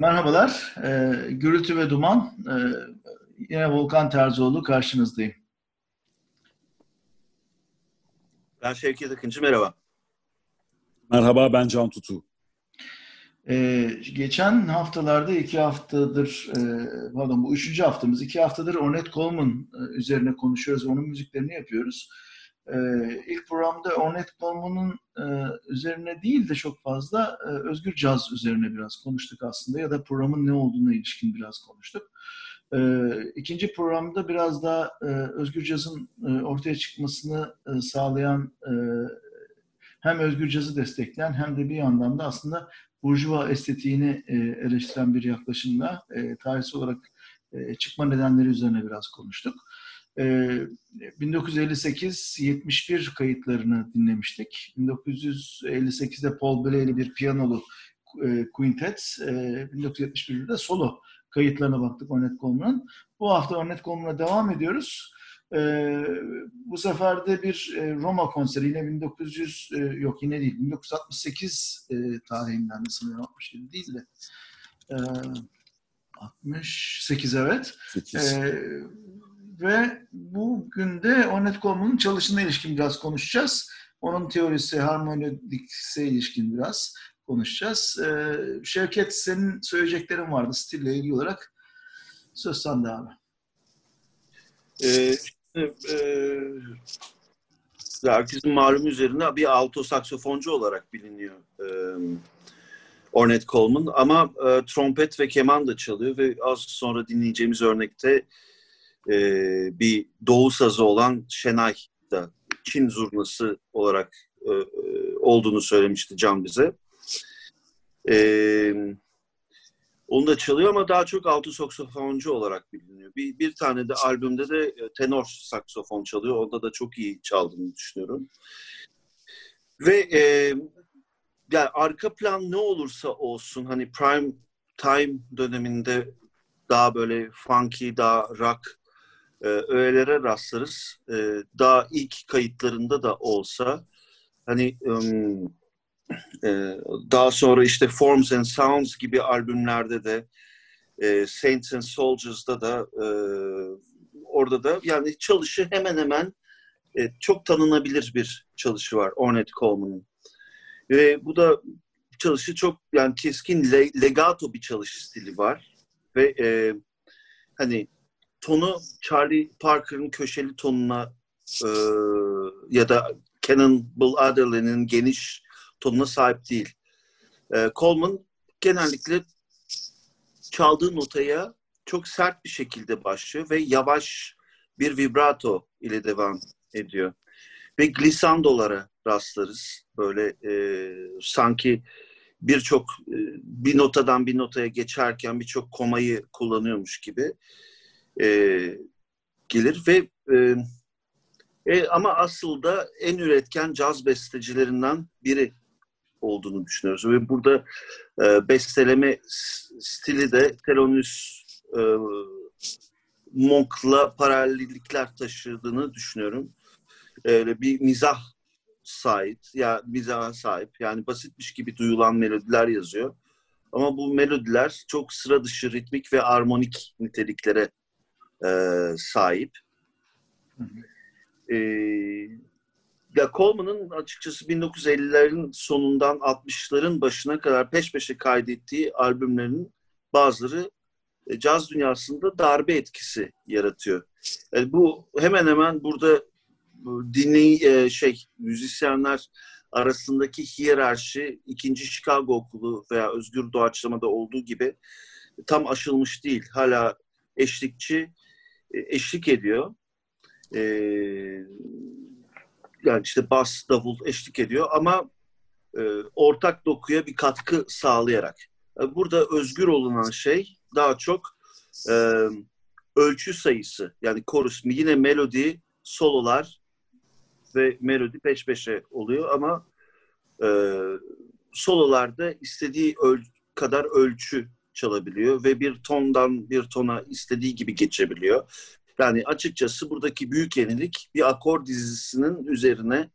Merhabalar, e, Gürültü ve Duman. E, yine Volkan Terzioğlu karşınızdayım. Ben Şevket Akıncı, merhaba. Merhaba, ben Can Tutu. Ee, geçen haftalarda iki haftadır, e, pardon bu üçüncü haftamız, iki haftadır Ornette Coleman e, üzerine konuşuyoruz, onun müziklerini yapıyoruz. Ee, ilk programda Ornette Coleman'ın e, üzerine değil de çok fazla e, özgür caz üzerine biraz konuştuk aslında ya da programın ne olduğuna ilişkin biraz konuştuk. Ee, ikinci programda biraz daha e, özgür cazın e, ortaya çıkmasını sağlayan hem özgür cazı destekleyen hem de bir yandan da aslında burjuva estetiğini eleştiren bir yaklaşımla tarihsel olarak çıkma nedenleri üzerine biraz konuştuk. E, 1958-71 kayıtlarını dinlemiştik. 1958'de Paul Bley'li bir piyanolu e, quintet, e, 1971'de solo kayıtlarına baktık Ornette Coleman'ın. Bu hafta Ornette Coleman'a devam ediyoruz. Ee, bu sefer de bir e, Roma konseri yine 1900 e, yok yine değil 1968 e, tarihinden de sanıyorum 67 değil de e, 68 evet. 8. E, ve bugün de Ornette Coleman'ın çalışına ilişkin biraz konuşacağız. Onun teorisi, harmonidikse ilişkin biraz konuşacağız. E, Şevket senin söyleyeceklerin vardı stille ilgili olarak. Söz sende abi. Ee, e, herkesin malum üzerinde bir alto saksofoncu olarak biliniyor e, Ornette Coleman ama e, trompet ve keman da çalıyor ve az sonra dinleyeceğimiz örnekte e, bir doğu sazı olan Şenay da Çin zurnası olarak e, e olduğunu söylemişti Can bize. Evet onu da çalıyor ama daha çok altı saksofoncu olarak biliniyor. Bir, bir tane de albümde de e, tenor saksofon çalıyor. Onda da çok iyi çaldığını düşünüyorum. Ve e, yani arka plan ne olursa olsun hani prime time döneminde daha böyle funky, daha rock e, öğelere rastlarız. E, daha ilk kayıtlarında da olsa hani ee, daha sonra işte Forms and Sounds gibi albümlerde de e, Saints and Soldiers'da da e, orada da yani çalışı hemen hemen e, çok tanınabilir bir çalışı var Ornette Coleman'ın. Ve bu da çalışı çok yani keskin le, legato bir çalış stili var ve e, hani tonu Charlie Parker'ın köşeli tonuna e, ya da Cannonball Adderley'nin geniş tonuna sahip değil. E, Coleman genellikle çaldığı notaya çok sert bir şekilde başlıyor ve yavaş bir vibrato ile devam ediyor. Ve glissandolara rastlarız. Böyle e, sanki birçok e, bir notadan bir notaya geçerken birçok komayı kullanıyormuş gibi e, gelir ve e, e, ama asıl da en üretken caz bestecilerinden biri olduğunu düşünüyoruz. Ve burada e, besteleme stili de Thelonious e, Monk'la paralellikler taşıdığını düşünüyorum. E, bir mizah sahip, ya mizaha sahip. Yani basitmiş gibi duyulan melodiler yazıyor. Ama bu melodiler çok sıra dışı ritmik ve armonik niteliklere e, sahip. Hı hı. E, ya Coleman'ın açıkçası 1950'lerin sonundan 60'ların başına kadar peş peşe kaydettiği albümlerinin bazıları e, caz dünyasında darbe etkisi yaratıyor. Yani bu hemen hemen burada dinley e, şey müzisyenler arasındaki hiyerarşi ikinci Chicago okulu veya özgür doğaçlamada olduğu gibi tam aşılmış değil. Hala eşlikçi e, eşlik ediyor. Ee, yani işte bas, davul eşlik ediyor ama e, ortak dokuya bir katkı sağlayarak. E, burada özgür olunan şey daha çok e, ölçü sayısı. Yani korus yine melodi, sololar ve melodi peş peşe oluyor ama e, sololarda istediği öl kadar ölçü çalabiliyor ve bir tondan bir tona istediği gibi geçebiliyor. Yani açıkçası buradaki büyük yenilik bir akor dizisinin üzerine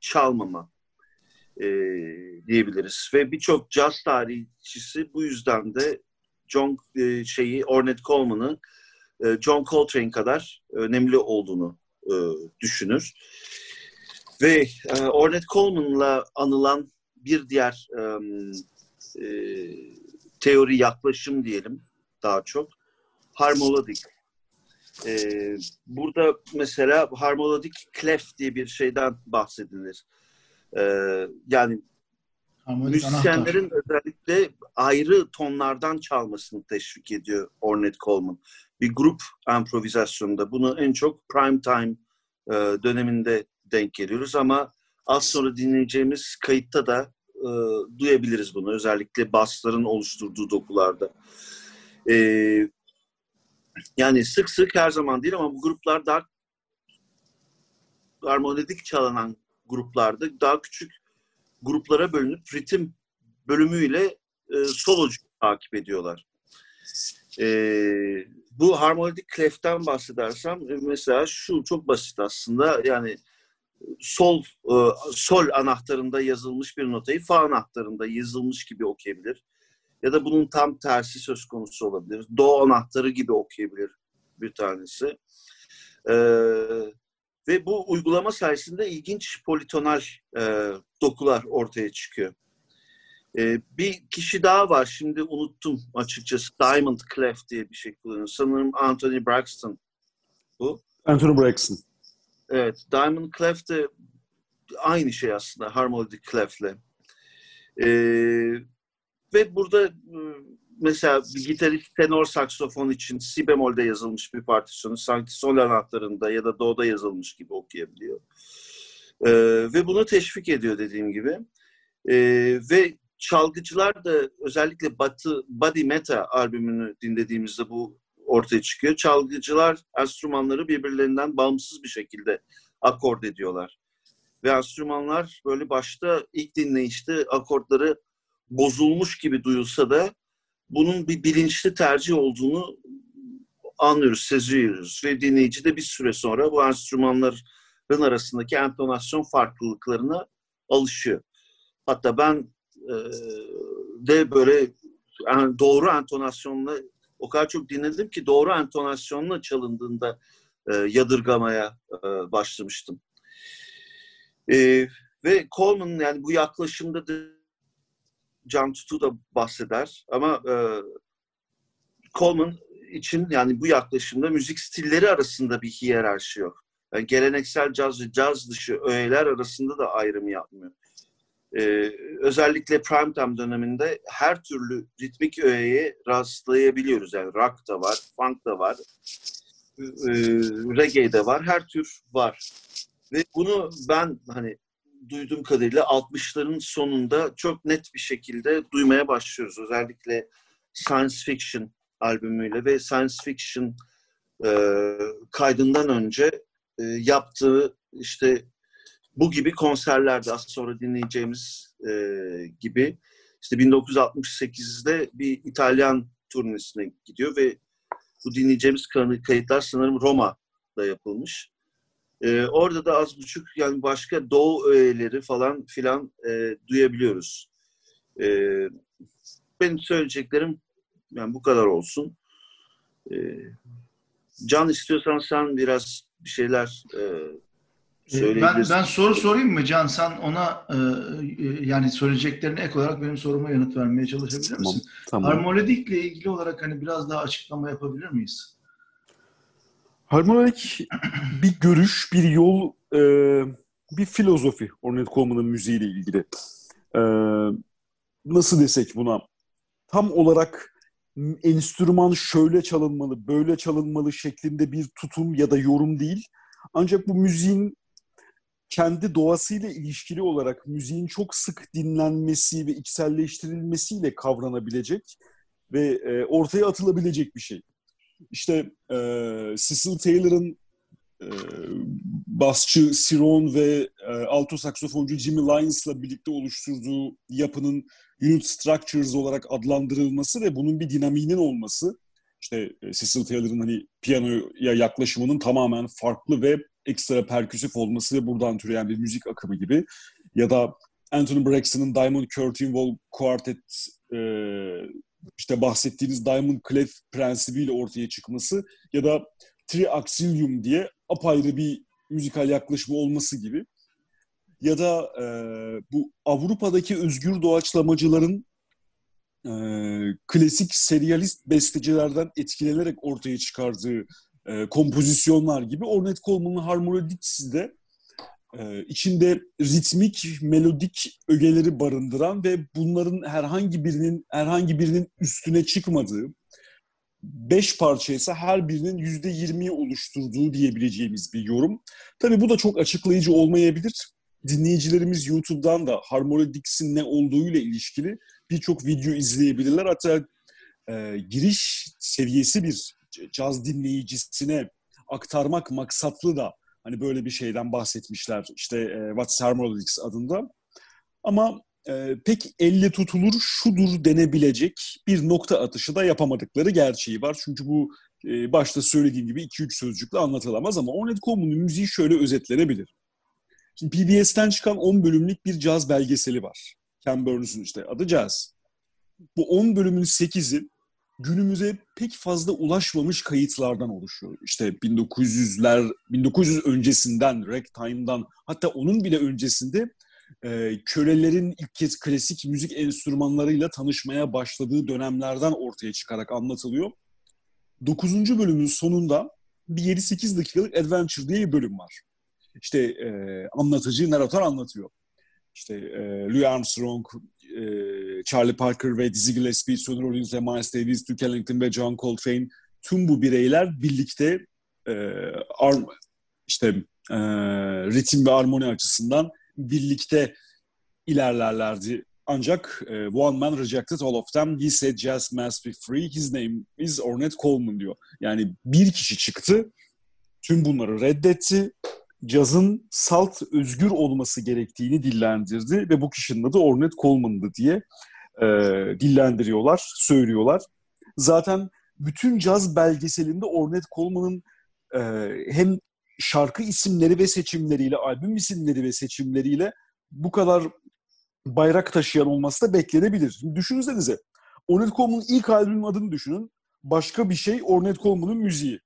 çalmama e, diyebiliriz. Ve birçok caz tarihçisi bu yüzden de John e, şeyi Ornette Coleman'ı e, John Coltrane kadar önemli olduğunu e, düşünür. Ve e, Ornette Coleman'la anılan bir diğer e, e, teori yaklaşım diyelim daha çok harmolodik. E, burada mesela harmolodik clef diye bir şeyden bahsedilir. E, yani Harmonik müzisyenlerin anahtar. özellikle ayrı tonlardan çalmasını teşvik ediyor Ornette Coleman. Bir grup improvizasyonunda bunu en çok prime time e, döneminde denk geliyoruz ama az sonra dinleyeceğimiz kayıtta da e, duyabiliriz bunu. Özellikle basların oluşturduğu dokularda. E, yani sık sık her zaman değil ama bu gruplar daha harmonik çalınan gruplarda daha küçük gruplara bölünüp ritim bölümüyle e, solocu takip ediyorlar. E, bu harmonik clef'ten bahsedersem e, mesela şu çok basit aslında yani sol e, sol anahtarında yazılmış bir notayı fa anahtarında yazılmış gibi okuyabilir. Ya da bunun tam tersi söz konusu olabilir. Do anahtarı gibi okuyabilir bir tanesi. Ee, ve bu uygulama sayesinde ilginç politonal e, dokular ortaya çıkıyor. E, bir kişi daha var, şimdi unuttum açıkçası. Diamond Clef diye bir şey kullanıyor. Sanırım Anthony Braxton bu. Anthony Braxton. Evet, Diamond Clef de aynı şey aslında Harmonic Clef'le. E, ve burada e, mesela bir gitarist tenor saksofon için si bemolde yazılmış bir partisyonu sanki sol anahtarında ya da do'da yazılmış gibi okuyabiliyor. Ee, ve bunu teşvik ediyor dediğim gibi. Ee, ve çalgıcılar da özellikle Batı Body Meta albümünü dinlediğimizde bu ortaya çıkıyor. Çalgıcılar enstrümanları birbirlerinden bağımsız bir şekilde akord ediyorlar. Ve enstrümanlar böyle başta ilk dinleyişte akortları bozulmuş gibi duyulsa da bunun bir bilinçli tercih olduğunu anlıyoruz, seziyoruz. Ve dinleyici de bir süre sonra bu enstrümanların arasındaki entonasyon farklılıklarına alışıyor. Hatta ben e, de böyle yani doğru entonasyonla o kadar çok dinledim ki doğru entonasyonla çalındığında e, yadırgamaya e, başlamıştım. E, ve Coleman yani bu yaklaşımda da Can Tutu da bahseder ama e, Coleman için yani bu yaklaşımda müzik stilleri arasında bir hiyerarşi yok. Yani geleneksel caz ve caz dışı öğeler arasında da ayrım yapmıyor. Ee, özellikle primetime döneminde her türlü ritmik öğeye rastlayabiliyoruz. Yani rock da var, funk da var, e, reggae de var, her tür var. Ve bunu ben hani duyduğum kadarıyla 60'ların sonunda çok net bir şekilde duymaya başlıyoruz. Özellikle science fiction albümüyle ve science fiction e, kaydından önce e, yaptığı işte bu gibi konserlerde az sonra dinleyeceğimiz e, gibi işte 1968'de bir İtalyan turnesine gidiyor ve bu dinleyeceğimiz kayıtlar sanırım Roma'da yapılmış. E, orada da az buçuk yani başka doğu öğeleri falan filan e, duyabiliyoruz. E, benim söyleyeceklerim yani bu kadar olsun. E, Can istiyorsan sen biraz bir şeyler e. Ben, ben soru sorayım mı Can? Sen ona e, yani söyleyeceklerine ek olarak benim soruma yanıt vermeye çalışabilir misin? Tamam, tamam. Harmonidikle ilgili olarak hani biraz daha açıklama yapabilir miyiz? Harmonik bir görüş, bir yol, e, bir filozofi Ornette Coleman'ın müziğiyle ilgili. E, nasıl desek buna? Tam olarak enstrüman şöyle çalınmalı, böyle çalınmalı şeklinde bir tutum ya da yorum değil. Ancak bu müziğin kendi doğasıyla ilişkili olarak müziğin çok sık dinlenmesi ve içselleştirilmesiyle kavranabilecek ve e, ortaya atılabilecek bir şey. İşte e, Cecil Taylor'ın e, basçı Siron ve e, alto saksofoncu Jimmy Lyons'la birlikte oluşturduğu yapının unit structures olarak adlandırılması ve bunun bir dinamiğinin olması işte e, Cecil Taylor'ın hani piyanoya yaklaşımının tamamen farklı ve ekstra perküsif olması ve buradan türeyen bir müzik akımı gibi. Ya da Anthony Braxton'ın Diamond Curtain Wall Quartet e, işte bahsettiğiniz Diamond Clef prensibiyle ortaya çıkması ya da Triaxilium diye apayrı bir müzikal yaklaşımı olması gibi. Ya da e, bu Avrupa'daki özgür doğaçlamacıların e, klasik serialist bestecilerden etkilenerek ortaya çıkardığı e, kompozisyonlar gibi Ornette Coleman'ın Harmony Dixie'de e, içinde ritmik, melodik ögeleri barındıran ve bunların herhangi birinin herhangi birinin üstüne çıkmadığı, beş parça ise her birinin yüzde yirmiyi oluşturduğu diyebileceğimiz bir yorum. Tabii bu da çok açıklayıcı olmayabilir. Dinleyicilerimiz YouTube'dan da Harmony Dix'in ne olduğuyla ilişkili birçok video izleyebilirler. Hatta e, giriş seviyesi bir caz dinleyicisine aktarmak maksatlı da hani böyle bir şeyden bahsetmişler. İşte e, What's Harmonics adında. Ama e, pek elle tutulur şudur denebilecek bir nokta atışı da yapamadıkları gerçeği var. Çünkü bu e, başta söylediğim gibi 2-3 sözcükle anlatılamaz ama Ornette müziği şöyle özetlenebilir. Şimdi PBS'ten çıkan 10 bölümlük bir caz belgeseli var. Ken Burns'un işte adı Jazz. Bu 10 bölümün 8'i günümüze pek fazla ulaşmamış kayıtlardan oluşuyor. İşte 1900'ler, 1900 öncesinden, ragtime'dan hatta onun bile öncesinde e, kölelerin ilk kez klasik müzik enstrümanlarıyla tanışmaya başladığı dönemlerden ortaya çıkarak anlatılıyor. 9. bölümün sonunda bir 7-8 dakikalık Adventure diye bir bölüm var. İşte e, anlatıcı, narratör anlatıyor. İşte e, Louis Armstrong, e, Charlie Parker ve Dizzy Gillespie, Sonny Rollins ve Miles Davis, Duke Ellington ve John Coltrane tüm bu bireyler birlikte e, arm, işte e, ritim ve armoni açısından birlikte ilerlerlerdi. Ancak e, one man rejected all of them. He said jazz must be free. His name is Ornette Coleman diyor. Yani bir kişi çıktı, tüm bunları reddetti. Cazın salt özgür olması gerektiğini dillendirdi ve bu kişinin adı Ornette Coleman'dı diye e, dillendiriyorlar, söylüyorlar. Zaten bütün caz belgeselinde Ornette Coleman'ın e, hem şarkı isimleri ve seçimleriyle, albüm isimleri ve seçimleriyle bu kadar bayrak taşıyan olması da beklenebilir. Şimdi düşünsenize, Ornette Coleman'ın ilk albümün adını düşünün. Başka bir şey Ornette Coleman'ın müziği.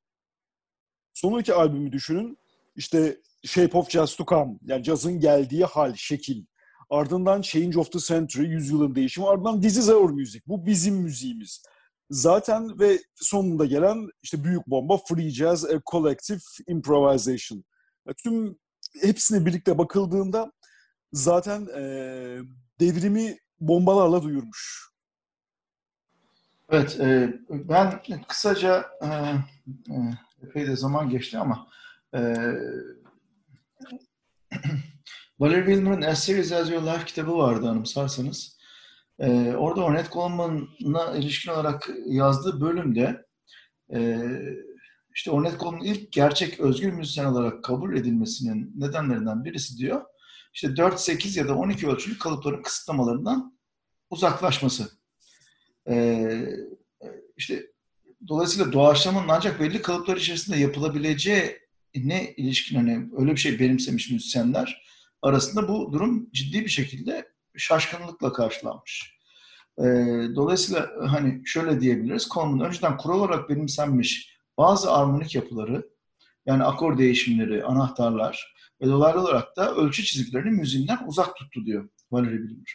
Sonraki albümü düşünün. İşte Shape of Jazz to Come. Yani cazın geldiği hal, şekil. Ardından Change of the Century, yüzyılın değişimi. Ardından This is Our Music. Bu bizim müziğimiz. Zaten ve sonunda gelen işte büyük bomba Free Jazz, a Collective Improvisation. Tüm hepsine birlikte bakıldığında zaten e, devrimi bombalarla duyurmuş. Evet, e, ben kısaca e, e, epey de zaman geçti ama e, Valerie Wilmer'ın A Series As Your Life kitabı vardı anımsarsanız. Ee, orada Ornette Coleman'a ilişkin olarak yazdığı bölümde e, işte Ornette Coleman'ın ilk gerçek özgür müzisyen olarak kabul edilmesinin nedenlerinden birisi diyor. İşte 4, 8 ya da 12 ölçülü kalıpların kısıtlamalarından uzaklaşması. Ee, işte dolayısıyla doğaçlamanın ancak belli kalıplar içerisinde yapılabileceği ne ilişkin hani öyle bir şey benimsemiş müzisyenler arasında bu durum ciddi bir şekilde şaşkınlıkla karşılanmış. E, dolayısıyla hani şöyle diyebiliriz, Coleman önceden kural olarak benimsenmiş bazı armonik yapıları, yani akor değişimleri, anahtarlar ve dolaylı olarak da ölçü çizgilerini müziğinden uzak tuttu diyor Valerie Bilmer.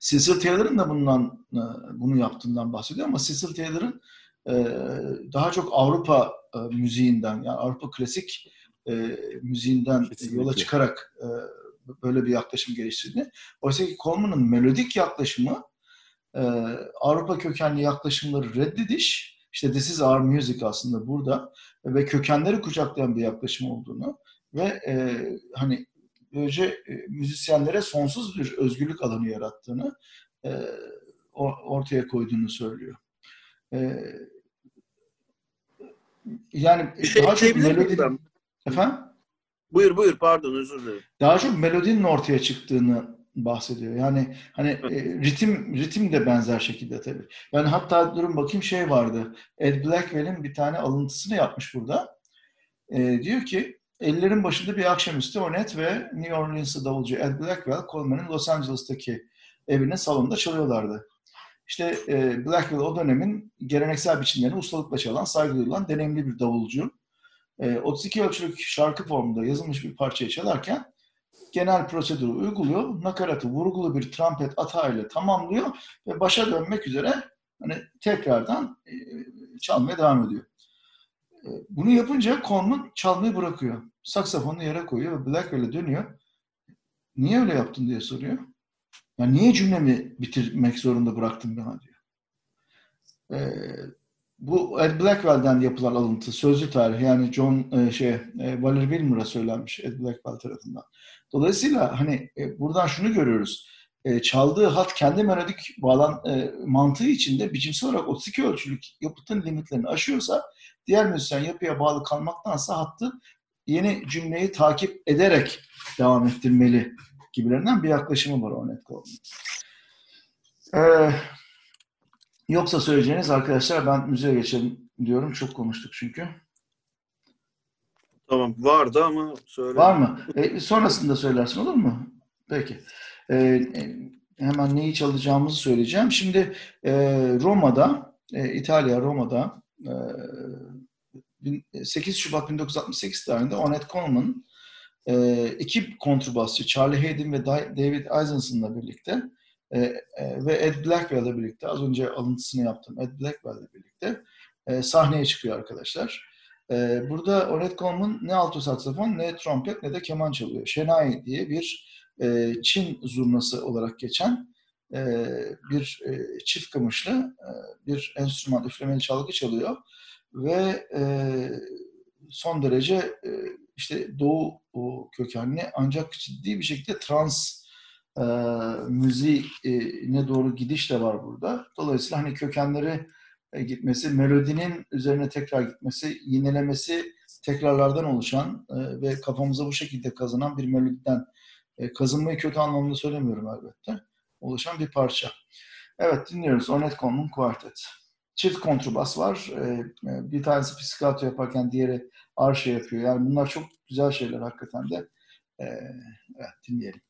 Cecil Taylor'ın da bundan e, bunu yaptığından bahsediyor ama Cecil Taylor'ın e, daha çok Avrupa e, müziğinden, yani Avrupa klasik müziğinden Kesinlikle. yola çıkarak böyle bir yaklaşım geliştirdi. Oysa ki Coleman'ın melodik yaklaşımı Avrupa kökenli yaklaşımları reddediş, işte This is our music aslında burada ve kökenleri kucaklayan bir yaklaşım olduğunu ve e, hani böylece e, müzisyenlere sonsuz bir özgürlük alanı yarattığını e, ortaya koyduğunu söylüyor. E, yani bir şey daha çok melodi... Efendim? Buyur buyur pardon özür dilerim. Daha çok melodinin ortaya çıktığını bahsediyor. Yani hani e, ritim ritim de benzer şekilde tabii. Yani hatta durun bakayım şey vardı. Ed Blackwell'in bir tane alıntısını yapmış burada. E, diyor ki ellerin başında bir akşamüstü Ornette ve New Orleans'lı davulcu Ed Blackwell Coleman'ın Los Angeles'taki evinin salonunda çalıyorlardı. İşte e, Blackwell o dönemin geleneksel biçimlerini ustalıkla çalan, saygı duyulan, deneyimli bir davulcu. E, 32 ölçülük şarkı formunda yazılmış bir parçayı çalarken genel prosedürü uyguluyor. Nakaratı vurgulu bir trompet atağıyla tamamlıyor ve başa dönmek üzere hani tekrardan e, çalmaya devam ediyor. E, bunu yapınca Coleman çalmayı bırakıyor. Saksafonunu yere koyuyor ve Blackwell'e dönüyor. Niye öyle yaptın diye soruyor. Ya niye cümlemi bitirmek zorunda bıraktın bana diyor. E, bu Ed Blackwell'den yapılan alıntı, sözlü tarih yani John e, şey e, Valerie Wilmer'a söylenmiş Ed Blackwell tarafından. Dolayısıyla hani e, buradan şunu görüyoruz. E, çaldığı hat kendi melodik bağlan e, mantığı içinde biçimsel olarak 32 ölçülük yapıtın limitlerini aşıyorsa diğer müzisyen yapıya bağlı kalmaktansa hattı yeni cümleyi takip ederek devam ettirmeli gibilerinden bir yaklaşımı var Ornette Coleman'ın. Ee, yoksa söyleyeceğiniz arkadaşlar ben müziğe geçelim diyorum. Çok konuştuk çünkü. Tamam vardı ama söyle. Var mı? E, sonrasında söylersin olur mu? Peki. E, e, hemen neyi çalacağımızı söyleyeceğim. Şimdi e, Roma'da, e, İtalya Roma'da e, 8 Şubat 1968 tarihinde Ornette Coleman e, iki kontrbasçı Charlie Hayden ve David Eisenson'la birlikte e, e, ve Ed Blackwell'le birlikte az önce alıntısını yaptım. Ed Blackwell'le birlikte e, sahneye çıkıyor arkadaşlar. E, burada Ornette Coleman ne alto saksafon ne trompet ne de keman çalıyor. Şenay diye bir e, Çin zurnası olarak geçen e, bir e, çift kamışlı e, bir enstrüman üflemeli çalgı çalıyor ve e, son derece e, işte Doğu kökenli ancak ciddi bir şekilde trans e, müziğine doğru gidiş de var burada. Dolayısıyla hani kökenleri e, gitmesi, melodinin üzerine tekrar gitmesi, yinelemesi tekrarlardan oluşan e, ve kafamıza bu şekilde kazanan bir melodiden e, kazınmayı kötü anlamda söylemiyorum elbette. Oluşan bir parça. Evet dinliyoruz. Ornette Coleman Quartet. Çift kontrbas var. E, e, bir tanesi pizzicato yaparken diğeri arşa yapıyor. Yani bunlar çok güzel şeyler hakikaten de. E, evet dinleyelim.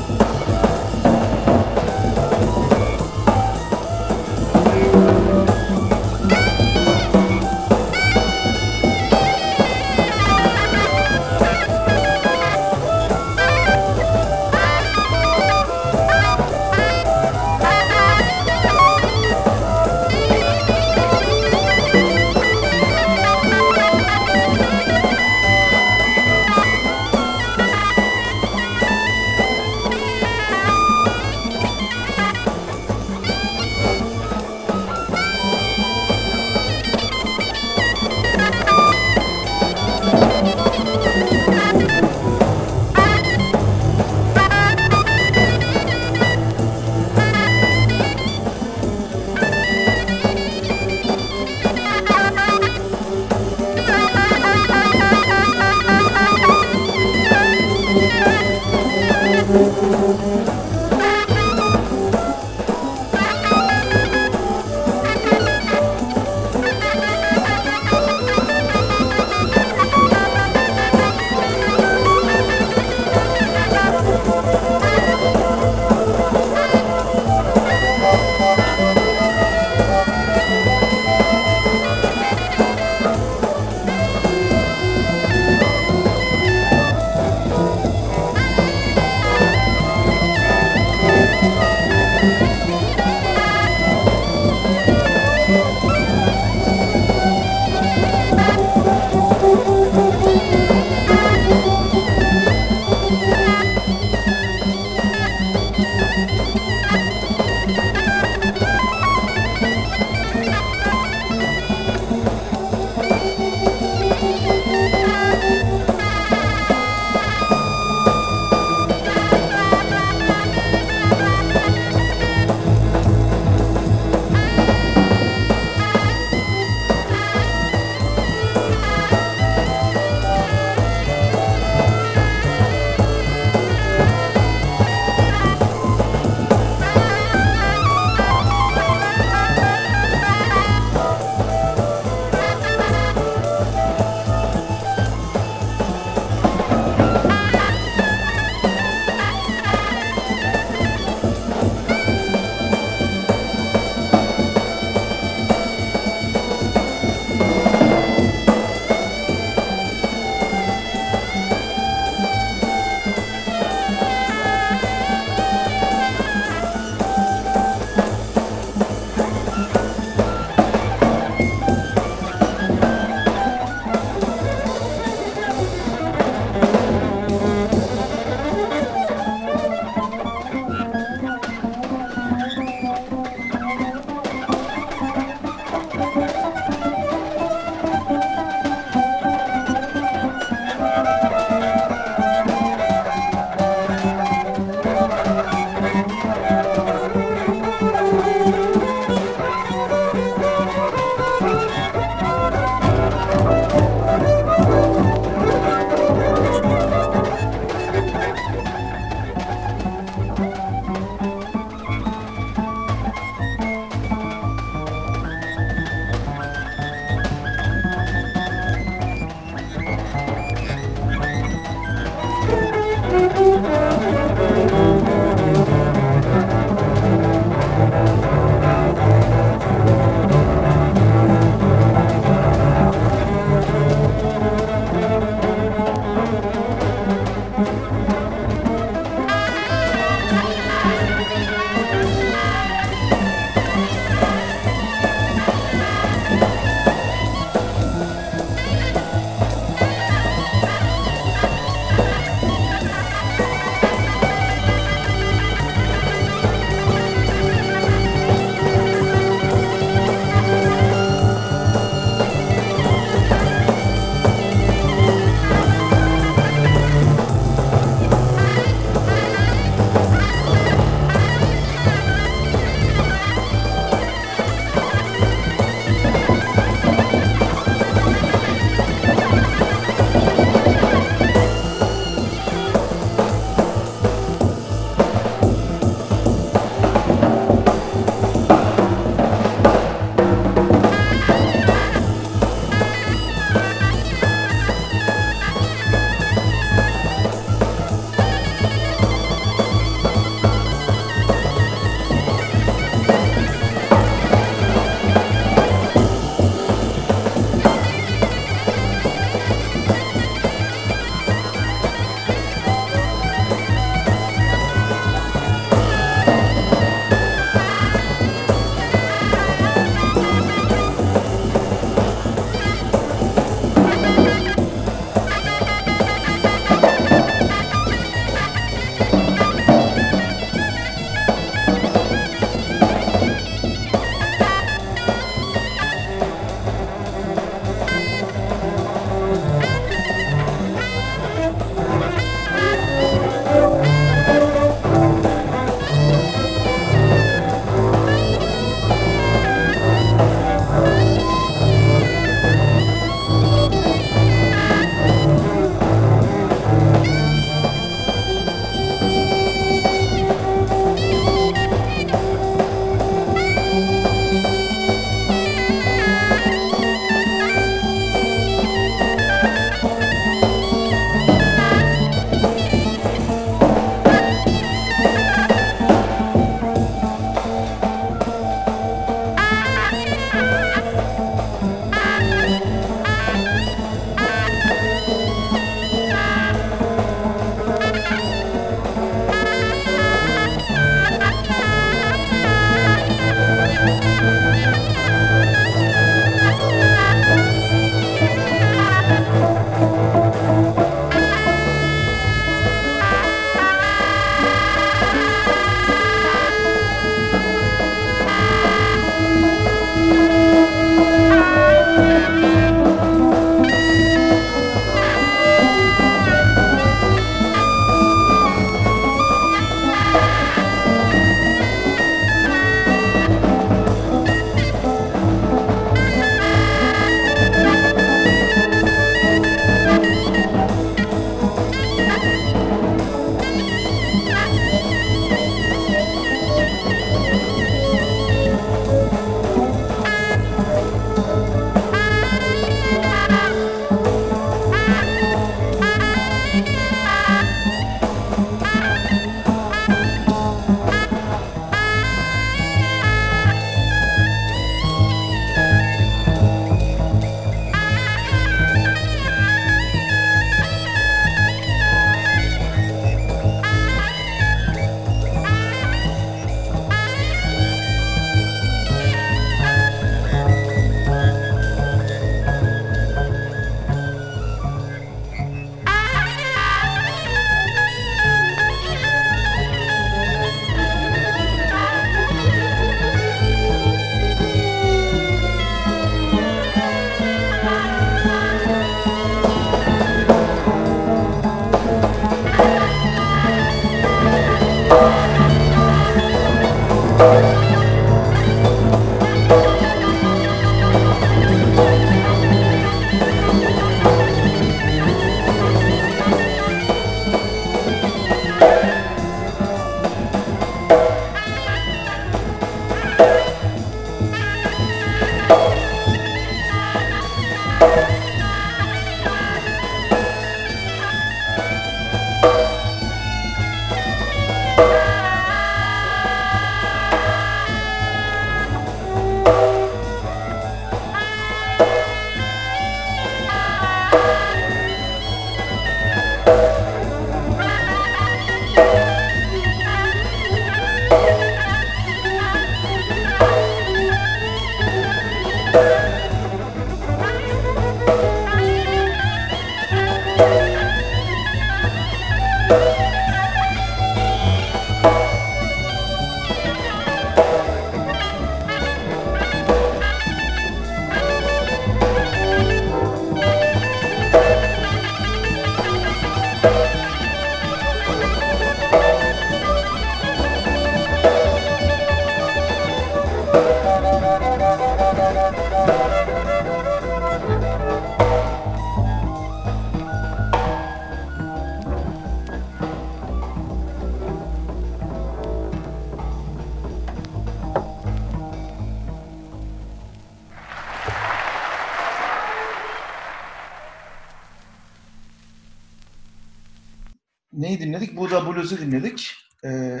Neyi dinledik? Buda Blues'u dinledik. Ee,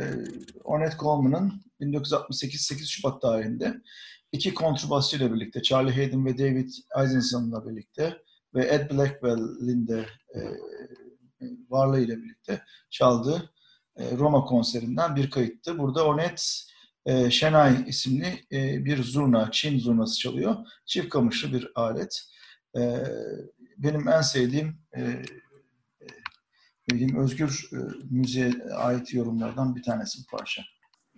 Ornette Coleman'ın 1968 8 Şubat tarihinde iki kontrbasçı ile birlikte, Charlie Hayden ve David Eisenson'la birlikte ve Ed Blackwell'in de e, varlığı ile birlikte çaldığı e, Roma konserinden bir kayıttı. Burada Ornette e, Şenay isimli e, bir zurna, Çin zurnası çalıyor. Çift kamışlı bir alet. E, benim en sevdiğim e, bildiğim özgür e, ait yorumlardan bir tanesi bu parça.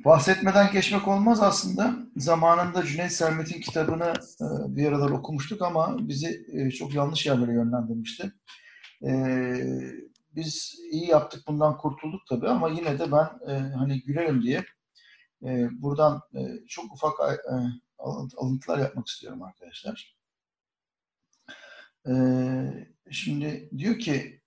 Bahsetmeden geçmek olmaz aslında. Zamanında Cüneyt Sermet'in kitabını e, bir aralar okumuştuk ama bizi e, çok yanlış yerlere yönlendirmişti. E, biz iyi yaptık bundan kurtulduk tabii ama yine de ben hani gülerim diye buradan çok ufak alıntılar yapmak istiyorum arkadaşlar. Şimdi diyor ki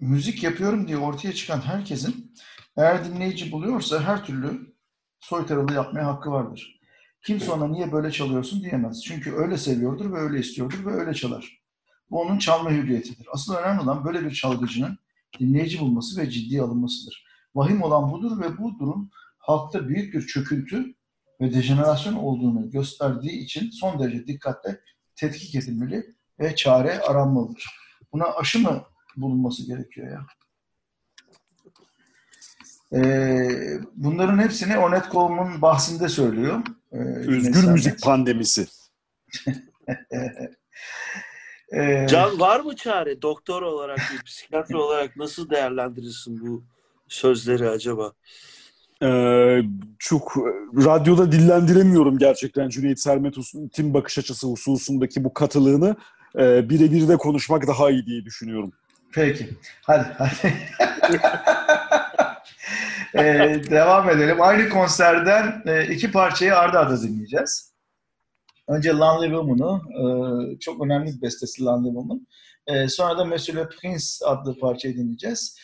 müzik yapıyorum diye ortaya çıkan herkesin eğer dinleyici buluyorsa her türlü soytaralı yapmaya hakkı vardır. Kimse ona niye böyle çalıyorsun diyemez. Çünkü öyle seviyordur ve öyle istiyordur ve öyle çalar. Bu onun çalma hürriyetidir. Asıl önemli olan böyle bir çalgıcının dinleyici bulması ve ciddiye alınmasıdır. Vahim olan budur ve bu durum halkta büyük bir çöküntü ve dejenerasyon olduğunu gösterdiği için son derece dikkatle tetkik edilmeli ve çare aranmalıdır. Buna aşı mı bulunması gerekiyor ya. Ee, bunların hepsini Ornette Coleman bahsinde söylüyor. Ee, Özgür müzik pandemisi. ee, Can var mı çare? Doktor olarak, bir psikiyatr olarak nasıl değerlendirirsin bu sözleri acaba? Ee, çok radyoda dillendiremiyorum gerçekten Cüneyt Sermet'in bakış açısı hususundaki bu katılığını. Ee, birebir de konuşmak daha iyi diye düşünüyorum. Peki. Hadi hadi. ee, devam edelim. Aynı konserden e, iki parçayı arda arda dinleyeceğiz. Önce Lonely Woman'ı, e, çok önemli bir bestesi Lonely Woman. E, sonra da Monsieur le Prince adlı parçayı dinleyeceğiz.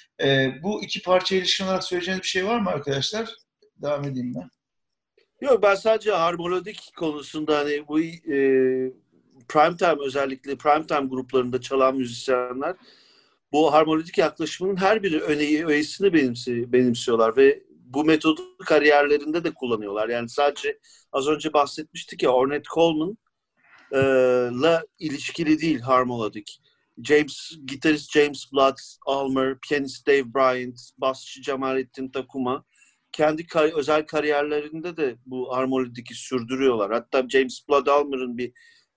Bu iki parçaya ilişkin olarak söyleyeceğiniz bir şey var mı arkadaşlar? Devam edeyim ben. Yok ben sadece harmonik konusunda hani bu e, primetime özellikle primetime gruplarında çalan müzisyenler bu harmonik yaklaşımın her biri öneyi, öğesini benimsi, benimsiyorlar ve bu metodu kariyerlerinde de kullanıyorlar. Yani sadece az önce bahsetmiştik ya Ornette Coleman e, la ilişkili değil harmonik. James, gitarist James Blood, Almer, piyanist Dave Bryant, basçı Cemalettin Takuma kendi kar özel kariyerlerinde de bu harmonidiki sürdürüyorlar. Hatta James Blood Almer'ın bir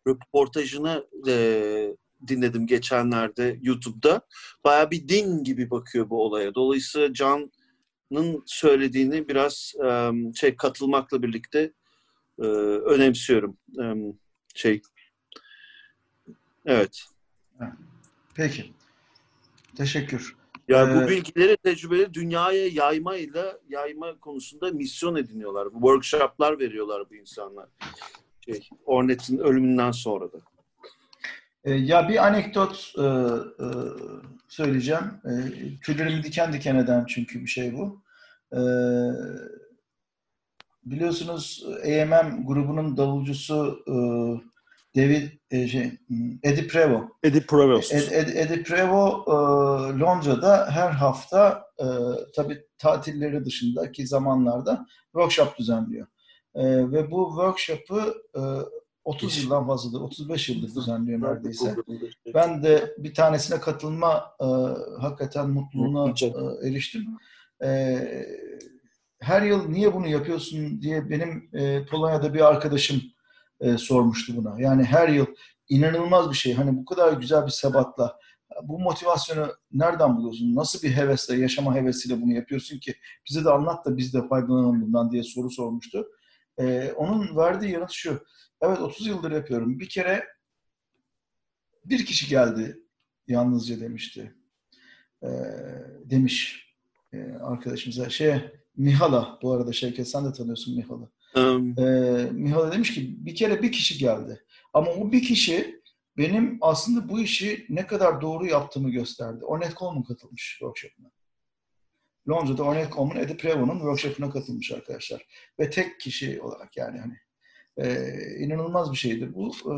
röportajını e, dinledim geçenlerde YouTube'da. Baya bir din gibi bakıyor bu olaya. Dolayısıyla Can'ın söylediğini biraz e, şey katılmakla birlikte e, önemsiyorum. E, şey Evet. Peki. Teşekkür. Yani Ee, bu bilgileri, tecrübeleri dünyaya yaymayla yayma konusunda misyon ediniyorlar. Workshoplar veriyorlar bu insanlar. Şey, Ornet'in ölümünden sonra da. E, ya bir anekdot e, e, söyleyeceğim. E, tüylerimi diken diken eden çünkü bir şey bu. E, biliyorsunuz AMM grubunun davulcusu e, David e, şey, Eddie Prevo. Eddie Prevost. Ed, Ed, Eddie Prevo e, Londra'da her hafta e, tabii tatilleri dışındaki zamanlarda workshop düzenliyor. E, ve bu workshop'ı e, 30 yıldan fazladır, 35 yıldır düzenliyor neredeyse. Ben de bir tanesine katılma e, hakikaten mutluluğuna e, eriştim. E, her yıl niye bunu yapıyorsun diye benim e, Polonya'da bir arkadaşım e, sormuştu buna. Yani her yıl inanılmaz bir şey. Hani bu kadar güzel bir sebatla bu motivasyonu nereden buluyorsun? Nasıl bir hevesle, yaşama hevesiyle bunu yapıyorsun ki? Bize de anlat da biz de faydalanalım bundan diye soru sormuştu. E, onun verdiği yanıt şu. Evet 30 yıldır yapıyorum. Bir kere bir kişi geldi yalnızca demişti. E, demiş e, arkadaşımıza. Şey Mihala bu arada Şevket sen de tanıyorsun Mihal'ı. Um, E, Mihala demiş ki bir kere bir kişi geldi. Ama o bir kişi benim aslında bu işi ne kadar doğru yaptığımı gösterdi. Ornette Coleman katılmış workshop'una. Londra'da Ornette Coleman, Eddie Prevo'nun workshop'una katılmış arkadaşlar. Ve tek kişi olarak yani hani e, inanılmaz bir şeydir bu. E,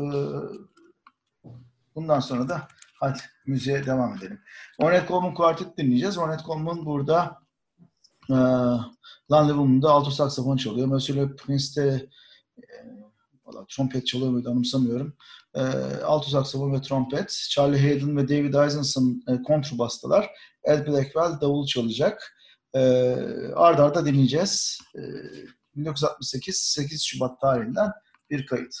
bundan sonra da hadi müziğe devam edelim. Ornette Coleman Quartet dinleyeceğiz. Ornette Coleman burada e, Landevum'da alto saksafon çalıyor. Monsieur Le Prince de e, valla trompet çalıyor muydu anımsamıyorum. E, alto saksafon ve trompet. Charlie Hayden ve David Eisenson e, kontrbastılar. Ed Blackwell davul çalacak. E, arda arda dinleyeceğiz. E, 1968 8 Şubat tarihinden bir kayıt.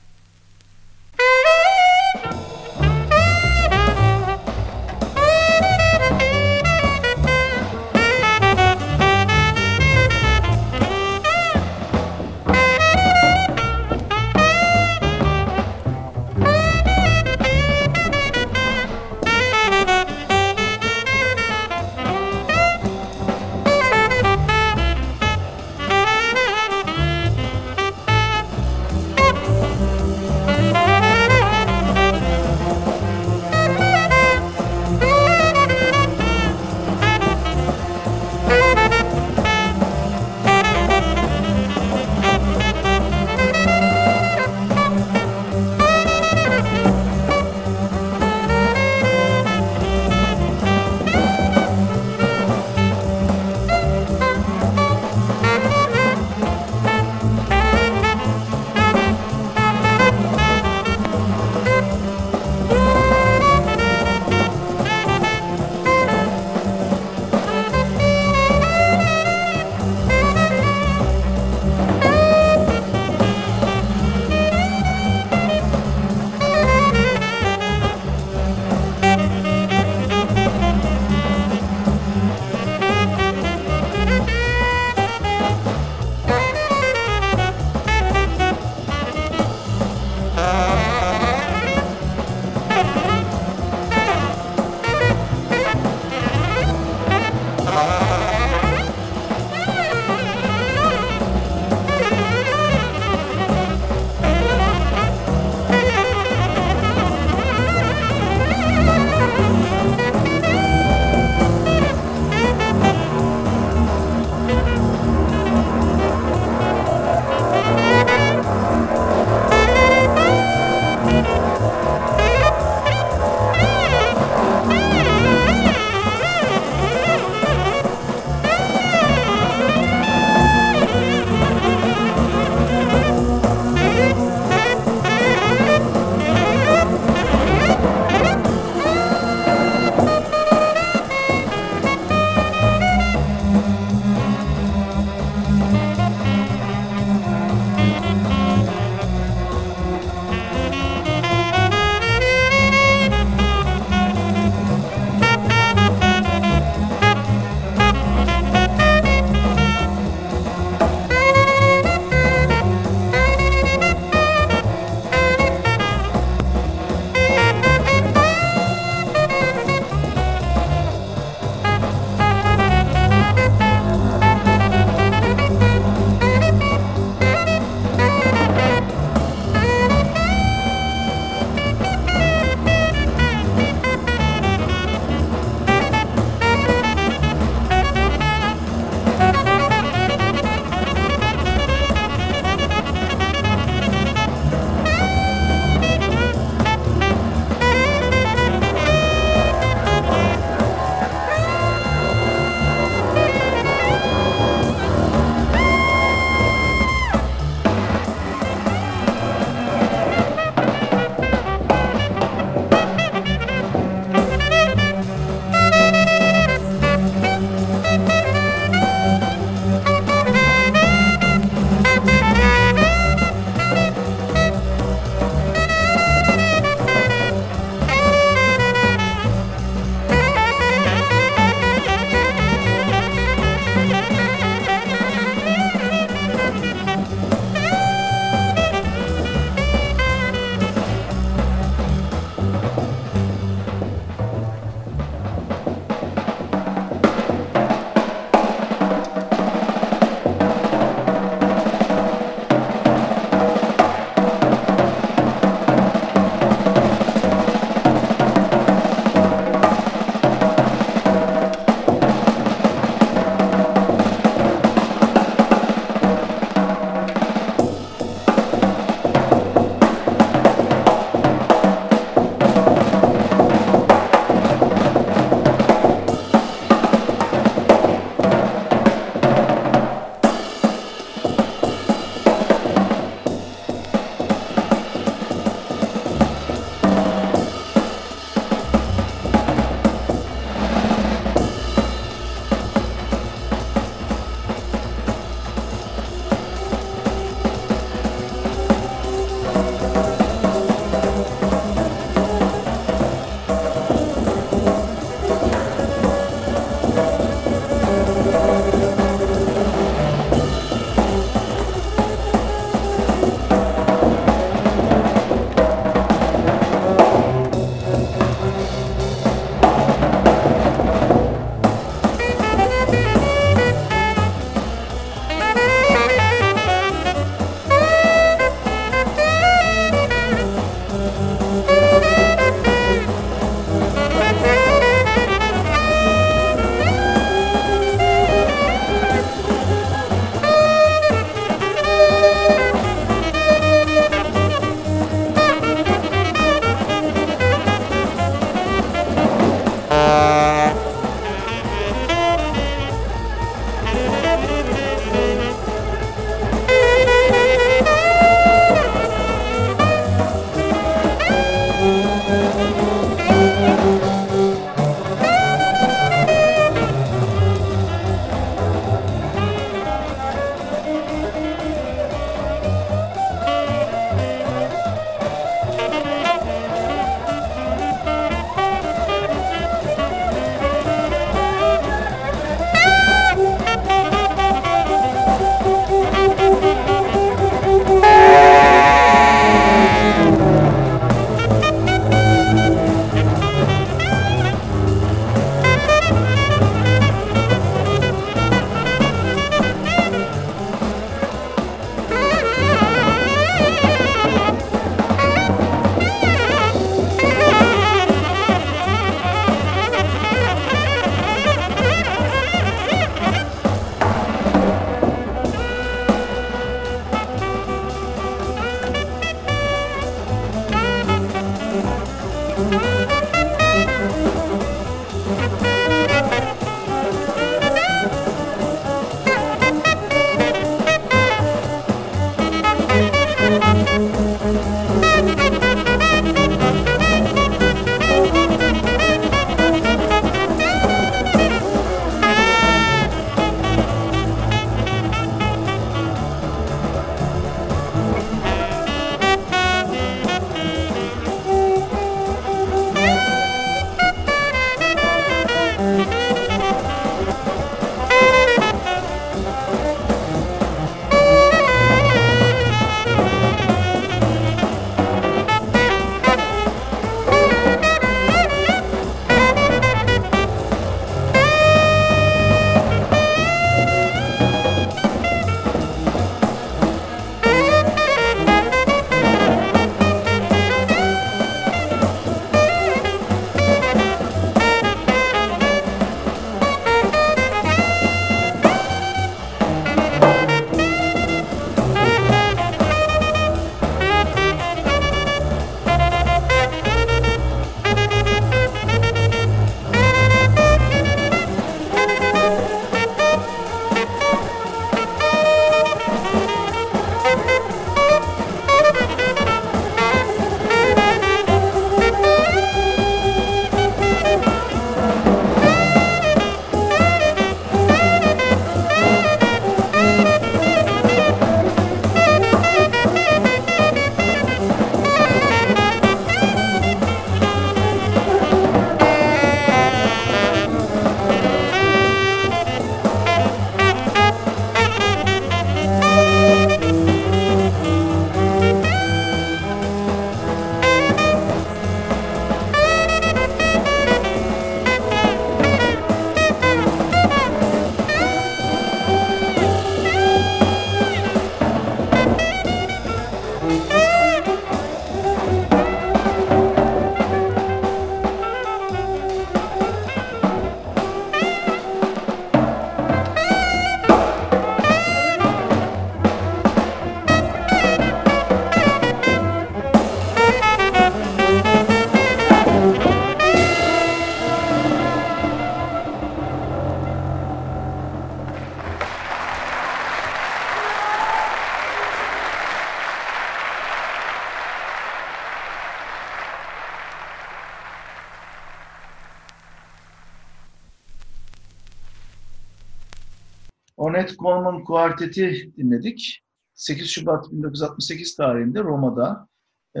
Ornette Coleman Kuarteti dinledik. 8 Şubat 1968 tarihinde Roma'da e,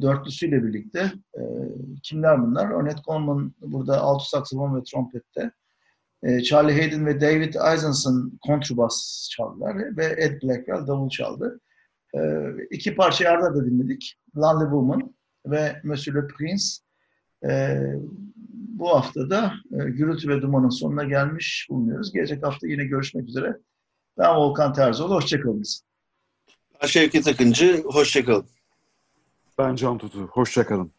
dörtlüsüyle birlikte. E, kimler bunlar? Ornette Coleman burada alto saksafon ve trompette. E, Charlie Hayden ve David Eisenson kontrbas çaldılar ve Ed Blackwell davul çaldı. E, iki parça arda da dinledik. Lonely Woman ve Monsieur Le Prince. E, bu hafta da e, Gürültü ve Duman'ın sonuna gelmiş bulunuyoruz. Gelecek hafta yine görüşmek üzere. Ben Volkan Terzoğlu. Hoşçakalınız. Ben Şevket Akıncı. Hoşçakalın. Ben Can Tutu. Hoşçakalın.